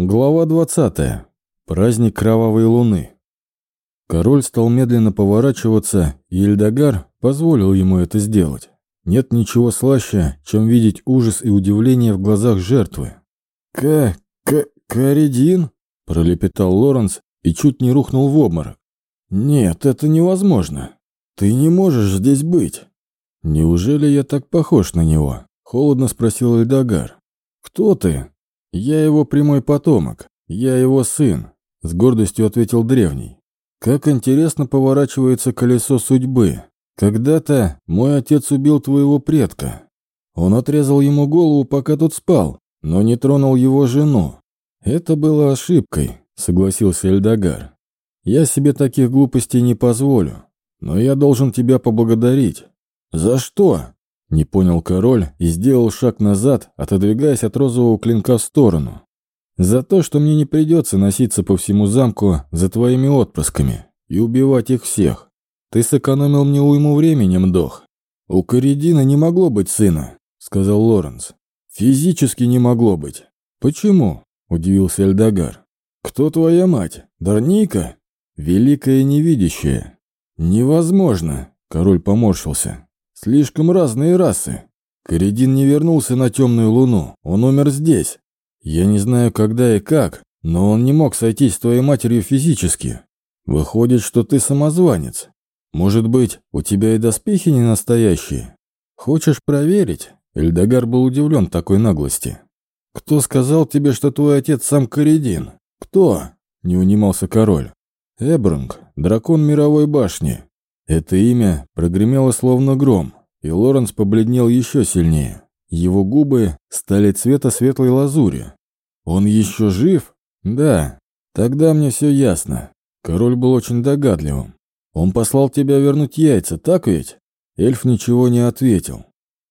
Глава 20. Праздник Кровавой Луны. Король стал медленно поворачиваться, и Эльдогар позволил ему это сделать. Нет ничего слаще, чем видеть ужас и удивление в глазах жертвы. «К... к... Каридин?» – пролепетал Лоренс и чуть не рухнул в обморок. «Нет, это невозможно. Ты не можешь здесь быть». «Неужели я так похож на него?» – холодно спросил Эльдогар. «Кто ты?» «Я его прямой потомок. Я его сын», — с гордостью ответил древний. «Как интересно поворачивается колесо судьбы. Когда-то мой отец убил твоего предка. Он отрезал ему голову, пока тот спал, но не тронул его жену. Это было ошибкой», — согласился Эльдогар. «Я себе таких глупостей не позволю, но я должен тебя поблагодарить». «За что?» Не понял король и сделал шаг назад, отодвигаясь от розового клинка в сторону. «За то, что мне не придется носиться по всему замку за твоими отпрысками и убивать их всех. Ты сэкономил мне уйму времени, мдох. У Коридина не могло быть сына», — сказал Лоренс. «Физически не могло быть». «Почему?» — удивился Эльдогар. «Кто твоя мать? Дарника?» «Великая невидящая». «Невозможно», — король поморщился. Слишком разные расы. Коридин не вернулся на темную луну, он умер здесь. Я не знаю, когда и как, но он не мог сойтись с твоей матерью физически. Выходит, что ты самозванец. Может быть, у тебя и доспехи не настоящие? Хочешь проверить? Эльдогар был удивлен такой наглости. «Кто сказал тебе, что твой отец сам Коридин? Кто?» – не унимался король. «Эбранг, дракон мировой башни. Это имя прогремело словно гром, и Лоренс побледнел еще сильнее. Его губы стали цвета светлой лазури. «Он еще жив?» «Да. Тогда мне все ясно. Король был очень догадливым. Он послал тебя вернуть яйца, так ведь?» Эльф ничего не ответил.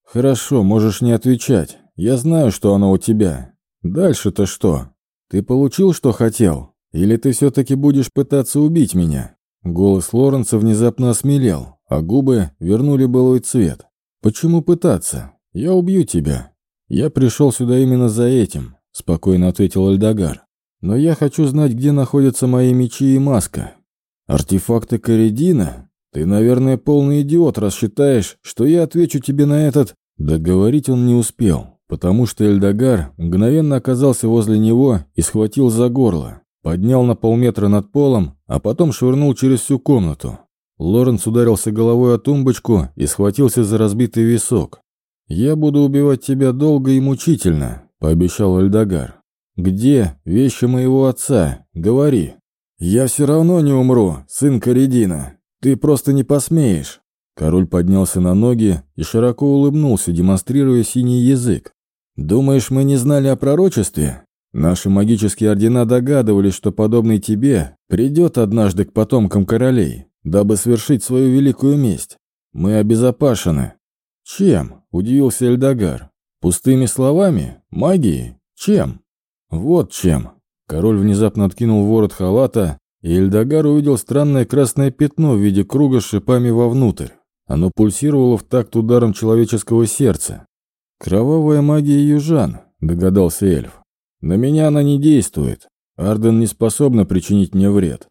«Хорошо, можешь не отвечать. Я знаю, что оно у тебя. Дальше-то что? Ты получил, что хотел? Или ты все-таки будешь пытаться убить меня?» Голос Лоренца внезапно осмелел, а губы вернули былой цвет. «Почему пытаться? Я убью тебя. Я пришел сюда именно за этим», — спокойно ответил Альдагар. «Но я хочу знать, где находятся мои мечи и маска. Артефакты Коридина? Ты, наверное, полный идиот, раз считаешь, что я отвечу тебе на этот...» Договорить он не успел, потому что Эльдогар мгновенно оказался возле него и схватил за горло. Поднял на полметра над полом, а потом швырнул через всю комнату. Лоренс ударился головой о тумбочку и схватился за разбитый висок. «Я буду убивать тебя долго и мучительно», — пообещал Эльдогар. «Где вещи моего отца? Говори». «Я все равно не умру, сын Каридина. Ты просто не посмеешь». Король поднялся на ноги и широко улыбнулся, демонстрируя синий язык. «Думаешь, мы не знали о пророчестве? Наши магические ордена догадывались, что подобный тебе придет однажды к потомкам королей, дабы свершить свою великую месть. Мы обезопасены. Чем? Удивился Эльдогар. Пустыми словами? Магией? Чем? Вот чем. Король внезапно откинул ворот халата, и Эльдогар увидел странное красное пятно в виде круга с шипами вовнутрь. Оно пульсировало в такт ударом человеческого сердца. «Кровавая магия южан», — догадался эльф. На меня она не действует. Арден не способна причинить мне вред.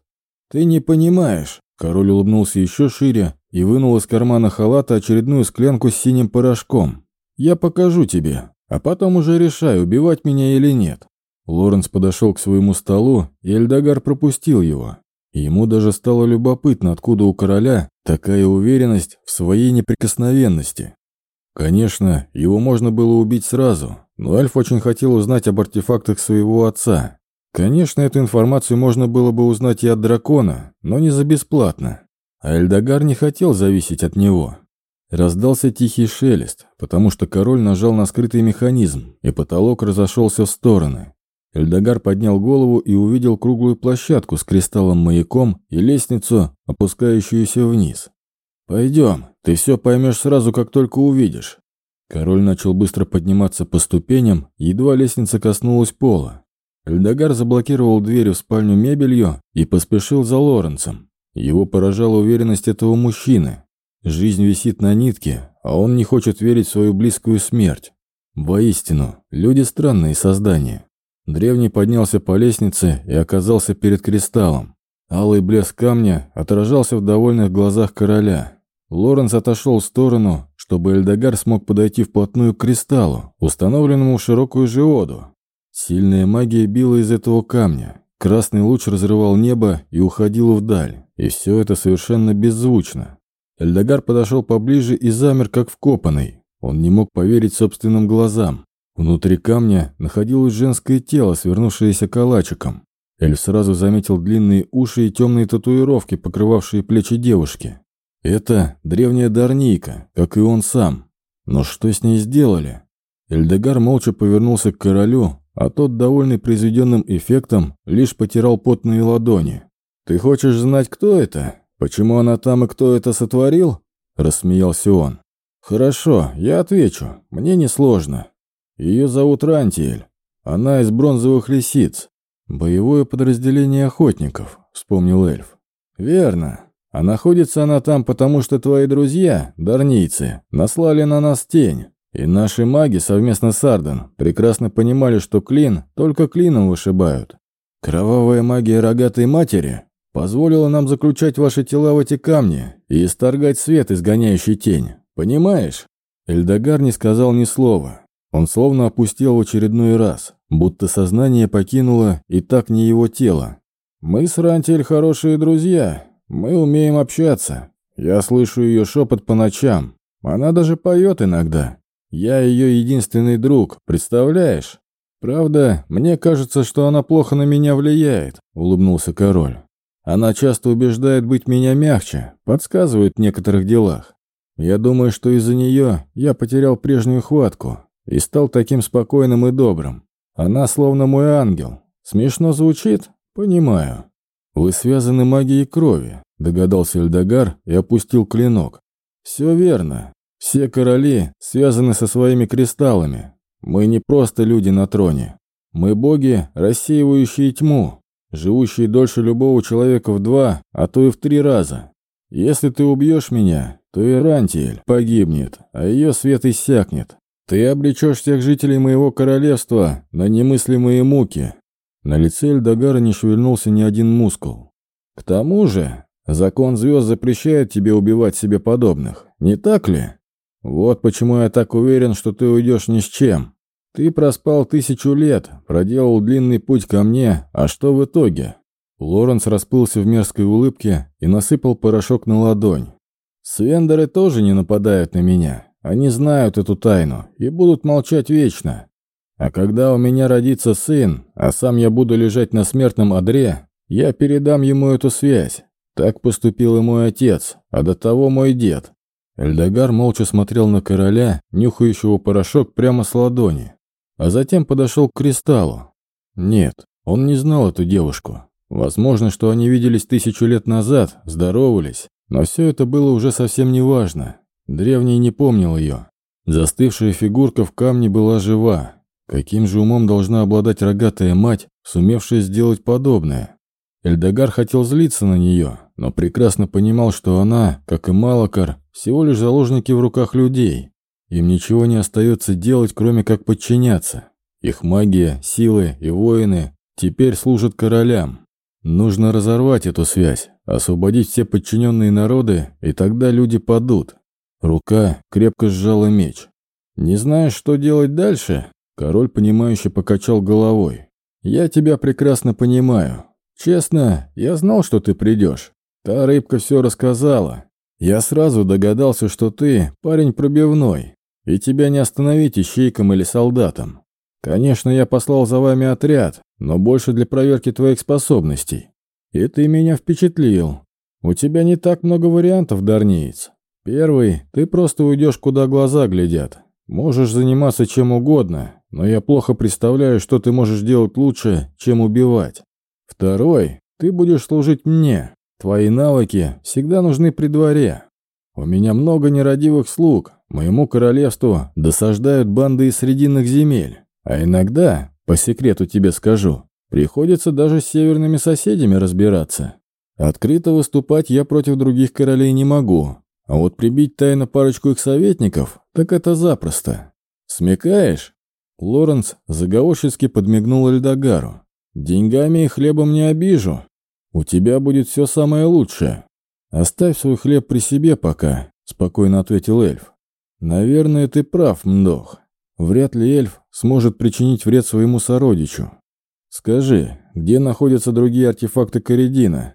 Ты не понимаешь. Король улыбнулся еще шире и вынул из кармана халата очередную склянку с синим порошком. Я покажу тебе, а потом уже решай, убивать меня или нет. Лоренс подошел к своему столу, и Эльдогар пропустил его. Ему даже стало любопытно, откуда у короля такая уверенность в своей неприкосновенности. Конечно, его можно было убить сразу, но Альф очень хотел узнать об артефактах своего отца. Конечно, эту информацию можно было бы узнать и от дракона, но не за бесплатно. А Эльдогар не хотел зависеть от него. Раздался тихий шелест, потому что король нажал на скрытый механизм, и потолок разошелся в стороны. Эльдогар поднял голову и увидел круглую площадку с кристаллом-маяком и лестницу, опускающуюся вниз. «Пойдем, ты все поймешь сразу, как только увидишь», Король начал быстро подниматься по ступеням, едва лестница коснулась пола. Эльдогар заблокировал дверь в спальню мебелью и поспешил за Лоренцем. Его поражала уверенность этого мужчины. Жизнь висит на нитке, а он не хочет верить в свою близкую смерть. Воистину, люди странные создания. Древний поднялся по лестнице и оказался перед кристаллом. Алый блеск камня отражался в довольных глазах короля. Лоренс отошел в сторону, чтобы Эльдогар смог подойти вплотную к кристаллу, установленному в широкую жиоду. Сильная магия била из этого камня. Красный луч разрывал небо и уходил вдаль, и все это совершенно беззвучно. Эльдогар подошел поближе и замер, как вкопанный. Он не мог поверить собственным глазам. Внутри камня находилось женское тело, свернувшееся калачиком. Эльф сразу заметил длинные уши и темные татуировки, покрывавшие плечи девушки. Это древняя Дарнийка, как и он сам. Но что с ней сделали? Эльдегар молча повернулся к королю, а тот, довольный произведенным эффектом, лишь потирал потные ладони. «Ты хочешь знать, кто это? Почему она там и кто это сотворил?» – рассмеялся он. «Хорошо, я отвечу. Мне несложно. Ее зовут Рантиэль. Она из бронзовых лисиц. «Боевое подразделение охотников», — вспомнил эльф. «Верно. А находится она там, потому что твои друзья, дарнийцы, наслали на нас тень. И наши маги совместно с Арден прекрасно понимали, что клин только клином вышибают. Кровавая магия рогатой матери позволила нам заключать ваши тела в эти камни и исторгать свет, изгоняющий тень. Понимаешь?» Эльдогар не сказал ни слова. Он словно опустил в очередной раз будто сознание покинуло и так не его тело. «Мы с Рантель хорошие друзья, мы умеем общаться. Я слышу ее шепот по ночам. Она даже поет иногда. Я ее единственный друг, представляешь? Правда, мне кажется, что она плохо на меня влияет», — улыбнулся король. «Она часто убеждает быть меня мягче, подсказывает в некоторых делах. Я думаю, что из-за нее я потерял прежнюю хватку и стал таким спокойным и добрым. Она словно мой ангел. Смешно звучит? Понимаю. Вы связаны магией крови, догадался Эльдогар и опустил клинок. Все верно. Все короли связаны со своими кристаллами. Мы не просто люди на троне. Мы боги, рассеивающие тьму, живущие дольше любого человека в два, а то и в три раза. Если ты убьешь меня, то и Рантиэль погибнет, а ее свет иссякнет. Ты обречешь всех жителей моего королевства на немыслимые муки. На лице Эльдогара не шевельнулся ни один мускул. К тому же, закон звезд запрещает тебе убивать себе подобных, не так ли? Вот почему я так уверен, что ты уйдешь ни с чем. Ты проспал тысячу лет, проделал длинный путь ко мне, а что в итоге? Лоренс расплылся в мерзкой улыбке и насыпал порошок на ладонь. Свендеры тоже не нападают на меня. Они знают эту тайну и будут молчать вечно. А когда у меня родится сын, а сам я буду лежать на смертном одре, я передам ему эту связь. Так поступил и мой отец, а до того мой дед». Эльдогар молча смотрел на короля, нюхающего порошок прямо с ладони, а затем подошел к кристаллу. Нет, он не знал эту девушку. Возможно, что они виделись тысячу лет назад, здоровались, но все это было уже совсем не важно. Древний не помнил ее. Застывшая фигурка в камне была жива. Каким же умом должна обладать рогатая мать, сумевшая сделать подобное? Эльдогар хотел злиться на нее, но прекрасно понимал, что она, как и Малакар, всего лишь заложники в руках людей. Им ничего не остается делать, кроме как подчиняться. Их магия, силы и воины теперь служат королям. Нужно разорвать эту связь, освободить все подчиненные народы, и тогда люди падут. Рука крепко сжала меч. «Не знаешь, что делать дальше?» Король, понимающе покачал головой. «Я тебя прекрасно понимаю. Честно, я знал, что ты придешь. Та рыбка все рассказала. Я сразу догадался, что ты парень пробивной, и тебя не остановить ищейком или солдатом. Конечно, я послал за вами отряд, но больше для проверки твоих способностей. И ты меня впечатлил. У тебя не так много вариантов, Дарниец. Первый, ты просто уйдешь, куда глаза глядят. Можешь заниматься чем угодно, но я плохо представляю, что ты можешь делать лучше, чем убивать. Второй, ты будешь служить мне. Твои навыки всегда нужны при дворе. У меня много нерадивых слуг. Моему королевству досаждают банды из срединных земель. А иногда, по секрету тебе скажу, приходится даже с северными соседями разбираться. Открыто выступать я против других королей не могу, а вот прибить тайно парочку их советников, так это запросто. Смекаешь? Лоренс заговорчески подмигнул Эльдагару. «Деньгами и хлебом не обижу. У тебя будет все самое лучшее. Оставь свой хлеб при себе пока», — спокойно ответил эльф. «Наверное, ты прав, Мдох. Вряд ли эльф сможет причинить вред своему сородичу. Скажи, где находятся другие артефакты Коридина?»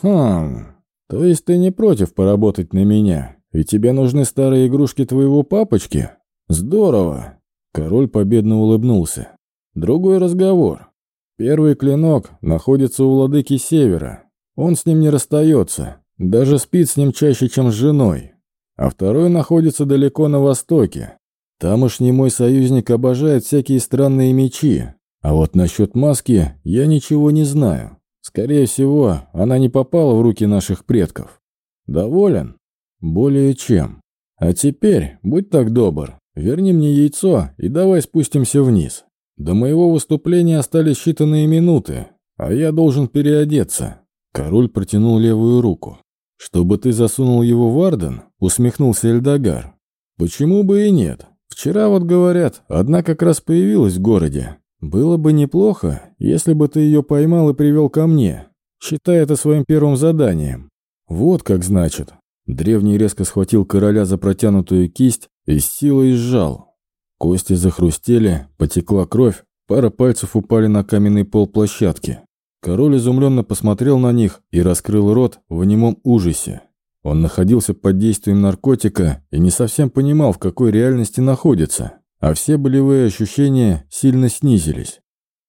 «Хм, то есть ты не против поработать на меня? И тебе нужны старые игрушки твоего папочки? Здорово!» Король победно улыбнулся. «Другой разговор. Первый клинок находится у владыки Севера. Он с ним не расстается, даже спит с ним чаще, чем с женой. А второй находится далеко на востоке. Тамошний мой союзник обожает всякие странные мечи. А вот насчет маски я ничего не знаю. Скорее всего, она не попала в руки наших предков. Доволен? Более чем. А теперь, будь так добр, Верни мне яйцо и давай спустимся вниз. До моего выступления остались считанные минуты, а я должен переодеться». Король протянул левую руку. «Чтобы ты засунул его в Арден?» — усмехнулся Эльдогар. «Почему бы и нет? Вчера, вот говорят, одна как раз появилась в городе. Было бы неплохо, если бы ты ее поймал и привел ко мне. Считай это своим первым заданием». «Вот как значит». Древний резко схватил короля за протянутую кисть и с силой сжал. Кости захрустели, потекла кровь, пара пальцев упали на каменный пол площадки. Король изумленно посмотрел на них и раскрыл рот в немом ужасе. Он находился под действием наркотика и не совсем понимал, в какой реальности находится, а все болевые ощущения сильно снизились.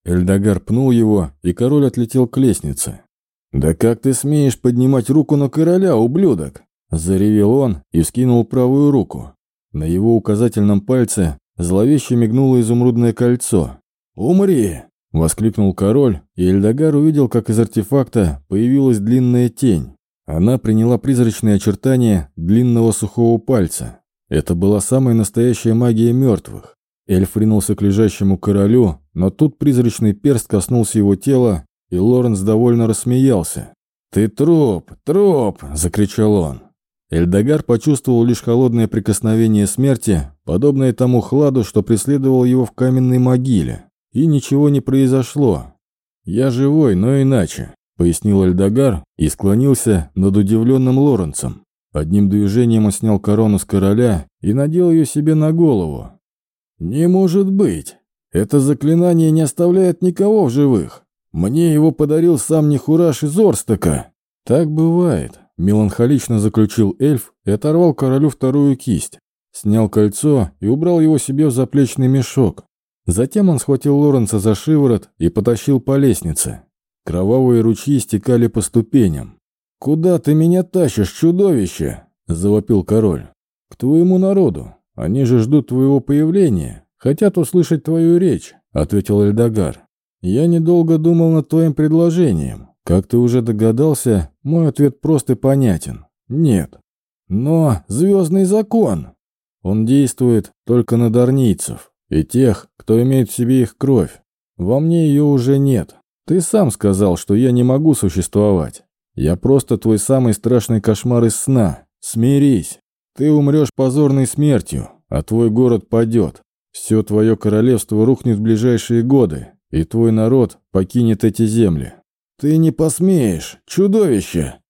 Эльдогар пнул его, и король отлетел к лестнице. «Да как ты смеешь поднимать руку на короля, ублюдок?» Заревел он и вскинул правую руку. На его указательном пальце зловеще мигнуло изумрудное кольцо. «Умри!» — воскликнул король, и Эльдогар увидел, как из артефакта появилась длинная тень. Она приняла призрачные очертания длинного сухого пальца. Это была самая настоящая магия мертвых. Эльф ринулся к лежащему королю, но тут призрачный перст коснулся его тела, и Лоренс довольно рассмеялся. «Ты труп, труп!» – закричал он. Эльдогар почувствовал лишь холодное прикосновение смерти, подобное тому хладу, что преследовал его в каменной могиле. И ничего не произошло. «Я живой, но иначе», — пояснил Эльдогар и склонился над удивленным Лоренцем. Одним движением он снял корону с короля и надел ее себе на голову. «Не может быть! Это заклинание не оставляет никого в живых. Мне его подарил сам Нехураш из Орстока». «Так бывает», Меланхолично заключил эльф и оторвал королю вторую кисть. Снял кольцо и убрал его себе в заплечный мешок. Затем он схватил Лоренца за шиворот и потащил по лестнице. Кровавые ручьи стекали по ступеням. «Куда ты меня тащишь, чудовище?» – завопил король. «К твоему народу. Они же ждут твоего появления. Хотят услышать твою речь», – ответил Эльдогар. «Я недолго думал над твоим предложением. Как ты уже догадался, мой ответ прост и понятен. Нет. Но звездный закон. Он действует только на дарнийцев и тех, кто имеет в себе их кровь. Во мне ее уже нет. Ты сам сказал, что я не могу существовать. Я просто твой самый страшный кошмар из сна. Смирись. Ты умрешь позорной смертью, а твой город падет. Все твое королевство рухнет в ближайшие годы, и твой народ покинет эти земли. «Ты не посмеешь, чудовище!»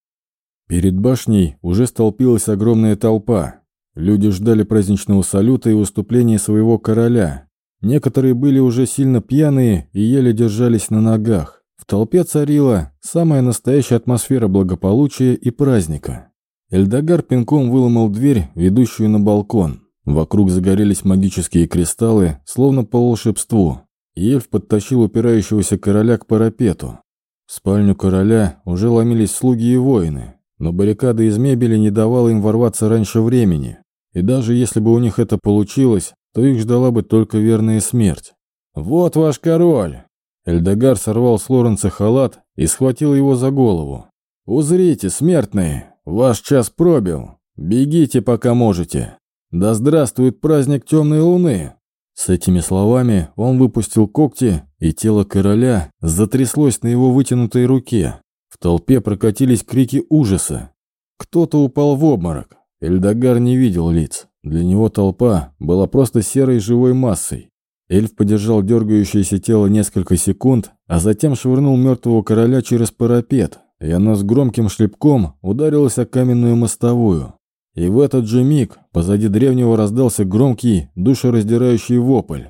Перед башней уже столпилась огромная толпа. Люди ждали праздничного салюта и выступления своего короля. Некоторые были уже сильно пьяные и еле держались на ногах. В толпе царила самая настоящая атмосфера благополучия и праздника. Эльдогар пинком выломал дверь, ведущую на балкон. Вокруг загорелись магические кристаллы, словно по волшебству. Ельф подтащил упирающегося короля к парапету. В спальню короля уже ломились слуги и воины, но баррикада из мебели не давала им ворваться раньше времени. И даже если бы у них это получилось, то их ждала бы только верная смерть. «Вот ваш король!» Эльдогар сорвал с Лоренца халат и схватил его за голову. «Узрите, смертные, ваш час пробил. Бегите, пока можете. Да здравствует праздник темной луны!» С этими словами он выпустил когти, и тело короля затряслось на его вытянутой руке. В толпе прокатились крики ужаса. Кто-то упал в обморок. Эльдогар не видел лиц. Для него толпа была просто серой живой массой. Эльф подержал дергающееся тело несколько секунд, а затем швырнул мертвого короля через парапет, и оно с громким шлепком ударилось о каменную мостовую. И в этот же миг позади древнего раздался громкий, душераздирающий вопль.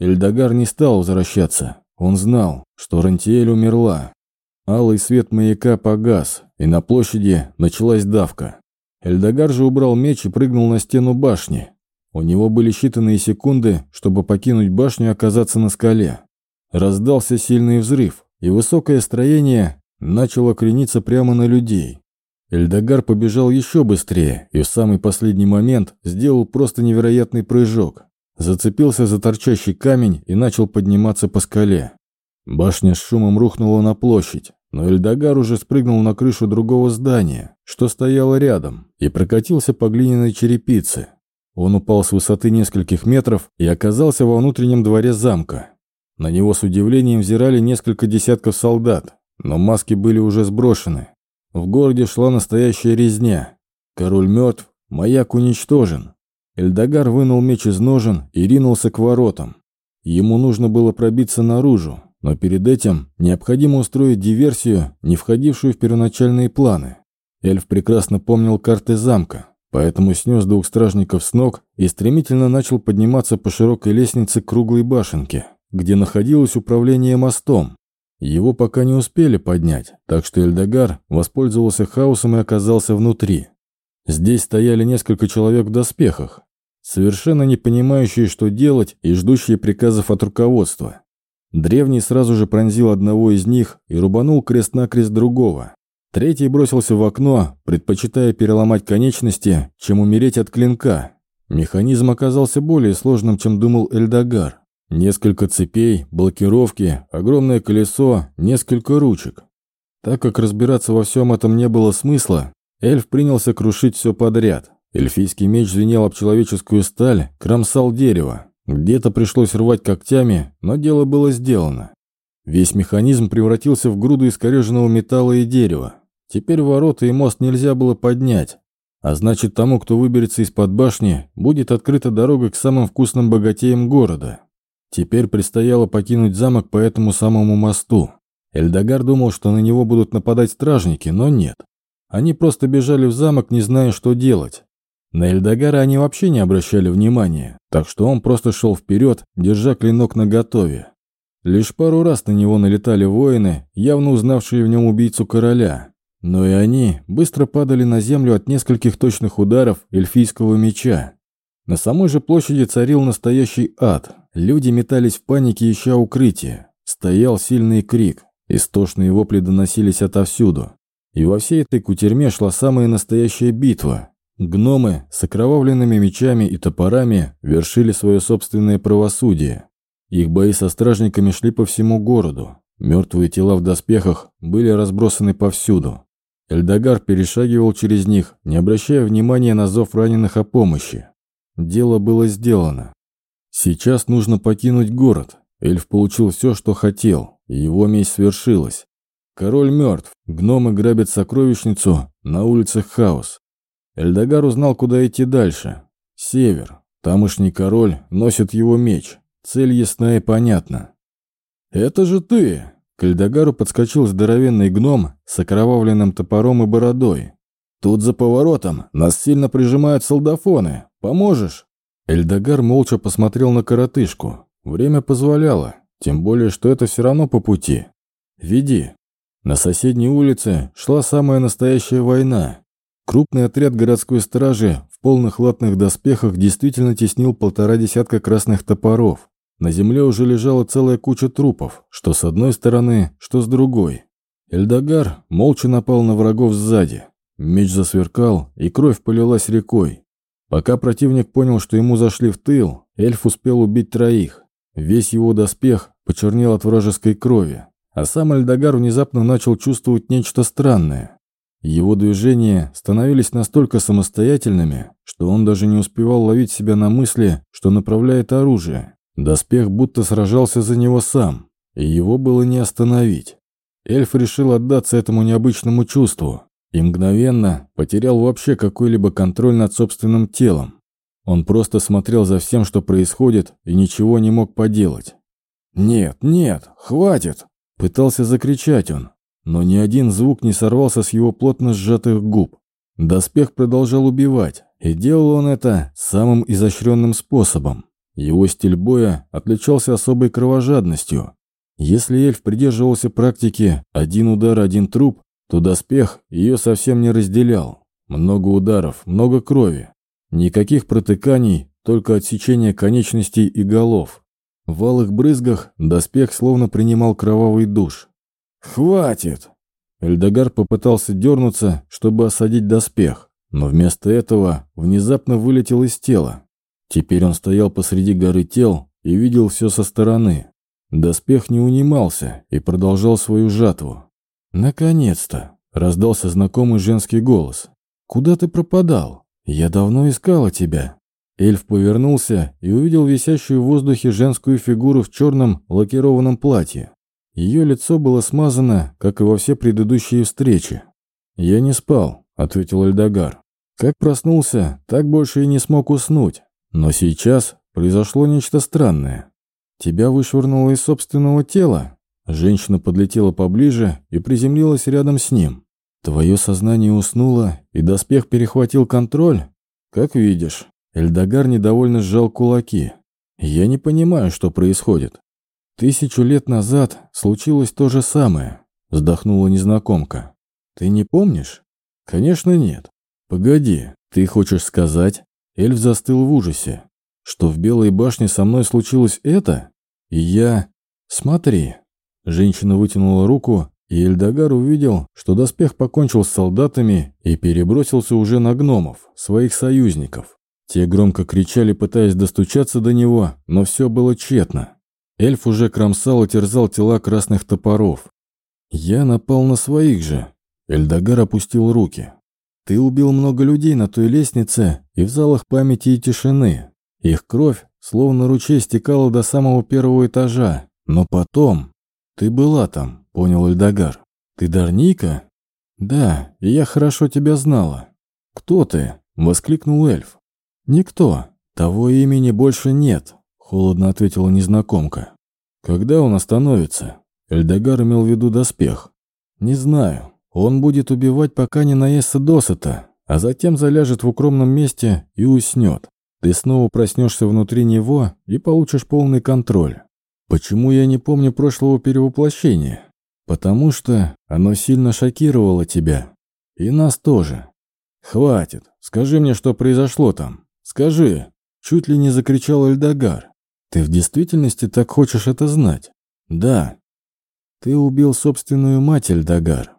Эльдогар не стал возвращаться. Он знал, что Рантиэль умерла. Алый свет маяка погас, и на площади началась давка. Эльдогар же убрал меч и прыгнул на стену башни. У него были считанные секунды, чтобы покинуть башню и оказаться на скале. Раздался сильный взрыв, и высокое строение начало крениться прямо на людей. Эльдогар побежал еще быстрее и в самый последний момент сделал просто невероятный прыжок. Зацепился за торчащий камень и начал подниматься по скале. Башня с шумом рухнула на площадь, но Эльдогар уже спрыгнул на крышу другого здания, что стояло рядом, и прокатился по глиняной черепице. Он упал с высоты нескольких метров и оказался во внутреннем дворе замка. На него с удивлением взирали несколько десятков солдат, но маски были уже сброшены. В городе шла настоящая резня. Король мертв, маяк уничтожен. Эльдогар вынул меч из ножен и ринулся к воротам. Ему нужно было пробиться наружу, но перед этим необходимо устроить диверсию, не входившую в первоначальные планы. Эльф прекрасно помнил карты замка, поэтому снес двух стражников с ног и стремительно начал подниматься по широкой лестнице круглой башенке, где находилось управление мостом. Его пока не успели поднять, так что Эльдогар воспользовался хаосом и оказался внутри. Здесь стояли несколько человек в доспехах, совершенно не понимающие, что делать, и ждущие приказов от руководства. Древний сразу же пронзил одного из них и рубанул крест-накрест другого. Третий бросился в окно, предпочитая переломать конечности, чем умереть от клинка. Механизм оказался более сложным, чем думал Эльдогар. Несколько цепей, блокировки, огромное колесо, несколько ручек. Так как разбираться во всем этом не было смысла, эльф принялся крушить все подряд. Эльфийский меч звенел об человеческую сталь, кромсал дерево. Где-то пришлось рвать когтями, но дело было сделано. Весь механизм превратился в груду искореженного металла и дерева. Теперь ворота и мост нельзя было поднять. А значит, тому, кто выберется из-под башни, будет открыта дорога к самым вкусным богатеям города. Теперь предстояло покинуть замок по этому самому мосту. Эльдогар думал, что на него будут нападать стражники, но нет. Они просто бежали в замок, не зная, что делать. На Эльдогара они вообще не обращали внимания, так что он просто шел вперед, держа клинок наготове. Лишь пару раз на него налетали воины, явно узнавшие в нем убийцу короля. Но и они быстро падали на землю от нескольких точных ударов эльфийского меча. На самой же площади царил настоящий ад. Люди метались в панике, ища укрытие. Стоял сильный крик. Истошные вопли доносились отовсюду. И во всей этой кутерьме шла самая настоящая битва. Гномы с окровавленными мечами и топорами вершили свое собственное правосудие. Их бои со стражниками шли по всему городу. Мертвые тела в доспехах были разбросаны повсюду. Эльдогар перешагивал через них, не обращая внимания на зов раненых о помощи. Дело было сделано. Сейчас нужно покинуть город. Эльф получил все, что хотел, и его месть свершилась. Король мертв, гномы грабят сокровищницу, на улицах хаос. Эльдогар узнал, куда идти дальше. Север. Тамошний король носит его меч. Цель ясна и понятна. «Это же ты!» К Эльдогару подскочил здоровенный гном с окровавленным топором и бородой. «Тут за поворотом нас сильно прижимают солдафоны. Поможешь?» Эльдогар молча посмотрел на коротышку. Время позволяло, тем более, что это все равно по пути. «Веди». На соседней улице шла самая настоящая война. Крупный отряд городской стражи в полных латных доспехах действительно теснил полтора десятка красных топоров. На земле уже лежала целая куча трупов, что с одной стороны, что с другой. Эльдогар молча напал на врагов сзади. Меч засверкал, и кровь полилась рекой. Пока противник понял, что ему зашли в тыл, эльф успел убить троих. Весь его доспех почернел от вражеской крови, а сам Эльдогар внезапно начал чувствовать нечто странное. Его движения становились настолько самостоятельными, что он даже не успевал ловить себя на мысли, что направляет оружие. Доспех будто сражался за него сам, и его было не остановить. Эльф решил отдаться этому необычному чувству и мгновенно потерял вообще какой-либо контроль над собственным телом. Он просто смотрел за всем, что происходит, и ничего не мог поделать. «Нет, нет, хватит!» Пытался закричать он, но ни один звук не сорвался с его плотно сжатых губ. Доспех продолжал убивать, и делал он это самым изощренным способом. Его стиль боя отличался особой кровожадностью. Если эльф придерживался практики «один удар, один труп», то доспех ее совсем не разделял. Много ударов, много крови. Никаких протыканий, только отсечение конечностей и голов. В алых брызгах доспех словно принимал кровавый душ. «Хватит!» Эльдогар попытался дернуться, чтобы осадить доспех, но вместо этого внезапно вылетел из тела. Теперь он стоял посреди горы тел и видел все со стороны. Доспех не унимался и продолжал свою жатву. «Наконец-то!» — раздался знакомый женский голос. «Куда ты пропадал? Я давно искала тебя». Эльф повернулся и увидел висящую в воздухе женскую фигуру в черном лакированном платье. Ее лицо было смазано, как и во все предыдущие встречи. «Я не спал», — ответил Эльдогар. «Как проснулся, так больше и не смог уснуть. Но сейчас произошло нечто странное. Тебя вышвырнуло из собственного тела?» Женщина подлетела поближе и приземлилась рядом с ним. «Твое сознание уснуло, и доспех перехватил контроль?» «Как видишь». Эльдогар недовольно сжал кулаки. «Я не понимаю, что происходит. Тысячу лет назад случилось то же самое», вздохнула незнакомка. «Ты не помнишь?» «Конечно нет. Погоди, ты хочешь сказать?» Эльф застыл в ужасе. «Что в Белой башне со мной случилось это? И я... Смотри, Женщина вытянула руку, и Эльдогар увидел, что доспех покончил с солдатами и перебросился уже на гномов, своих союзников. Те громко кричали, пытаясь достучаться до него, но все было тщетно. Эльф уже кромсал и терзал тела красных топоров. «Я напал на своих же». Эльдогар опустил руки. «Ты убил много людей на той лестнице и в залах памяти и тишины. Их кровь, словно ручей, стекала до самого первого этажа. Но потом «Ты была там», — понял Эльдогар. «Ты Дарника?» «Да, и я хорошо тебя знала». «Кто ты?» — воскликнул эльф. «Никто. Того имени больше нет», — холодно ответила незнакомка. «Когда он остановится?» Эльдогар имел в виду доспех. «Не знаю. Он будет убивать, пока не наестся досыта, а затем заляжет в укромном месте и уснет. Ты снова проснешься внутри него и получишь полный контроль. Почему я не помню прошлого перевоплощения? Потому что оно сильно шокировало тебя. И нас тоже. Хватит. Скажи мне, что произошло там. Скажи. Чуть ли не закричал Эльдогар. Ты в действительности так хочешь это знать? Да. Ты убил собственную мать, Эльдогар.